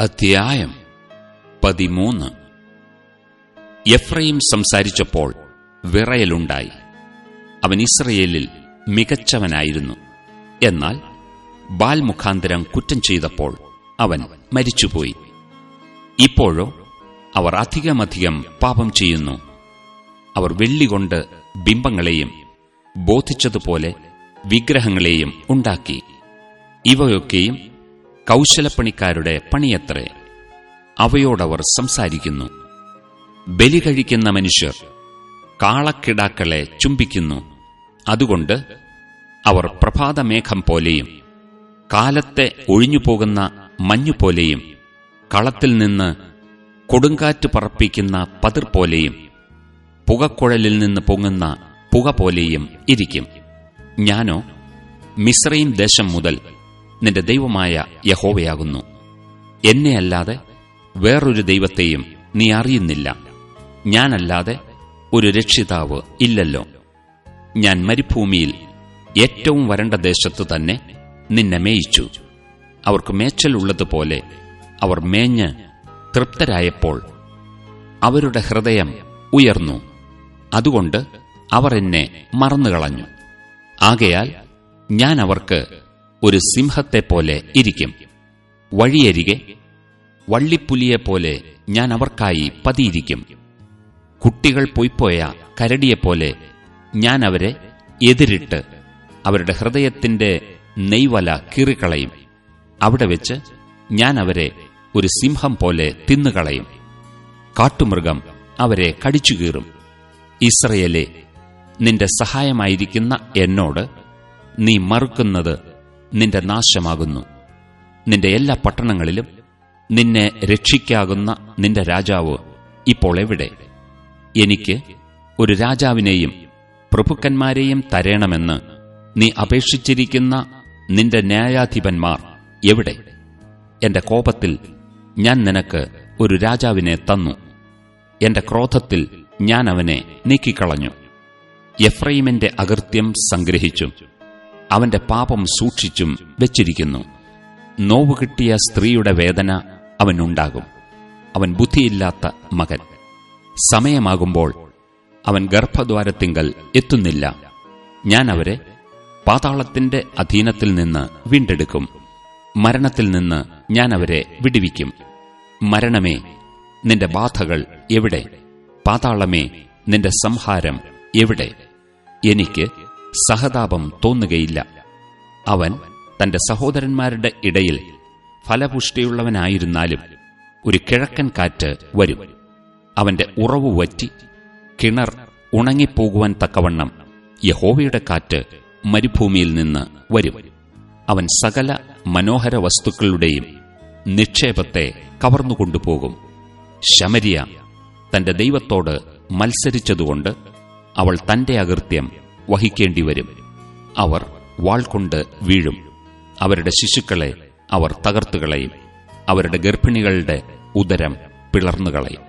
അധ്യായം പതിമൂന്ന്. എഫ്രൈം സംസാരിച്ചപ്പോൾ വിറയലുണ്ടായി. അവൻ ഇസ്രയേലിൽ മികച്ചവനായിരുന്നു. എന്നാൽ ബാൽ മുഖാന്തരം കുറ്റം ചെയ്തപ്പോൾ അവൻ മരിച്ചുപോയി. ഇപ്പോഴോ അവർ അധികമധികം പാപം ചെയ്യുന്നു. അവർ വെള്ളികൊണ്ട് ബിംബങ്ങളെയും ബോധിച്ചതുപോലെ വിഗ്രഹങ്ങളെയും ഉണ്ടാക്കി. ഇവയൊക്കെയും കൗശലപ്പണിക്കാരുടെ പണിയത്രേ. അവയോടവർ സംസാരിക്കുന്നു. ബലി കഴിക്കുന്ന മനുഷ്യർ കാളക്കിടാക്കളെ ചുംബിക്കുന്നു. അതുകൊണ്ട് അവർ പ്രഭാതമേഘം പോലെയും കാലത്തെ ഒഴിഞ്ഞുപോകുന്ന മഞ്ഞുപോലെയും കളത്തിൽ നിന്ന് കൊടുങ്കാറ്റ് പറപ്പിക്കുന്ന പതിർ പോലെയും പുകക്കുഴലിൽ നിന്ന് പൊങ്ങുന്ന പുക പോലെയും ഇരിക്കും. ഞാനോ മിശ്രയും ദേശം മുതൽ നിന്റെ ദൈവമായ യഹോവയാകുന്നു. എന്നെയല്ലാതെ വേറൊരു ദൈവത്തെയും നീ അറിയുന്നില്ല. ഞാനല്ലാതെ ഒരു രക്ഷിതാവ് ഇല്ലല്ലോ. ഞാൻ മരുഭൂമിയിൽ ഏറ്റവും വരണ്ട ദേശത്തു തന്നെ നിന്നെ മേയിച്ചു. അവർക്ക് മേച്ചലുള്ളതുപോലെ അവർ മേഞ്ഞ് തൃപ്തരായപ്പോൾ അവരുടെ ഹൃദയം ഉയർന്നു. അതുകൊണ്ട് അവർ എന്നെ മറന്നുകളഞ്ഞു. ആകയാൽ ഞാൻ അവർക്ക് ഒരു സിംഹത്തെ പോലെ ഇരിക്കും. വഴിയരികെ വള്ളിപ്പുലിയെപ്പോലെ ഞാൻ അവർക്കായി പതിയിരിക്കും. കുട്ടികൾ പൊയ്പോയ കരടിയെപ്പോലെ ഞാൻ അവരെ എതിരിട്ട് അവരുടെ ഹൃദയത്തിന്റെ നെയ്വല കീറിക്കളയും. അവിടെ വെച്ച് ഞാൻ അവരെ ഒരു സിംഹം പോലെ തിന്നുകളയും. കാട്ടുമൃഗം അവരെ കടിച്ചുകീറും. ഇസ്രയേലെ നിന്റെ സഹായമായിരിക്കുന്ന എന്നോട് നീ മറുക്കുന്നത് നിന്റെ നാശമാകുന്നു. നിന്റെ എല്ലാ പട്ടണങ്ങളിലും നിന്നെ രക്ഷിക്കാകുന്ന നിന്റെ രാജാവ് ഇപ്പോൾ എവിടെ? എനിക്ക് ഒരു രാജാവിനെയും പ്രഭുക്കന്മാരെയും തരേണമെന്ന് നീ അപേക്ഷിച്ചിരിക്കുന്ന നിന്റെ ന്യായാധിപന്മാർ എവിടെ? എന്റെ കോപത്തിൽ ഞാൻ നിനക്ക് ഒരു രാജാവിനെ തന്നു. എന്റെ ക്രോധത്തിൽ ഞാൻ അവനെ നീക്കിക്കളഞ്ഞു. എഫ്രൈമിന്റെ അകൃത്യം സംഗ്രഹിച്ചും. അവന്റെ പാപം സൂക്ഷിച്ചും വെച്ചിരിക്കുന്നു. നോവ് കിട്ടിയ സ്ത്രീയുടെ വേദന അവനുണ്ടാകും. അവൻ ബുദ്ധിയില്ലാത്ത മകൻ. സമയമാകുമ്പോൾ അവൻ ഗർഭദ്വാരത്തിങ്കൽ എത്തുന്നില്ല. ഞാൻ അവരെ പാതാളത്തിന്റെ അധീനത്തിൽ നിന്ന് വീണ്ടെടുക്കും. മരണത്തിൽ നിന്ന് ഞാൻ അവരെ വിടുവിക്കും. മരണമേ നിന്റെ ബാധകൾ എവിടെ? പാതാളമേ നിന്റെ സംഹാരം എവിടെ? എനിക്ക് സഹതാപം തോന്നുകയില്ല. അവൻ തന്റെ സഹോദരന്മാരുടെ ഇടയിൽ ഫലപുഷ്ടിയുള്ളവനായിരുന്നാലും ഒരു കിഴക്കൻ കാറ്റ് വരും. അവന്റെ ഉറവു വറ്റി കിണർ ഉണങ്ങിപ്പോകുവാൻ തക്കവണ്ണം യഹോവയുടെ കാറ്റ് മരുഭൂമിയിൽ നിന്ന് വരും. അവൻ സകല മനോഹര വസ്തുക്കളുടെയും നിക്ഷേപത്തെ കവർന്നുകൊണ്ടുപോകും. ശമരിയ തന്റെ ദൈവത്തോട് മത്സരിച്ചതുകൊണ്ട് അവൾ തന്റെ അകൃത്യം വഹിക്കേണ്ടിവരും. അവർ വാൾ കൊണ്ട് വീഴും. അവരുടെ ശിശുക്കളെ അവർ തകർത്തുകളയും അവരുടെ ഗർഭിണികളുടെ ഉദരം പിളർന്നുകളയും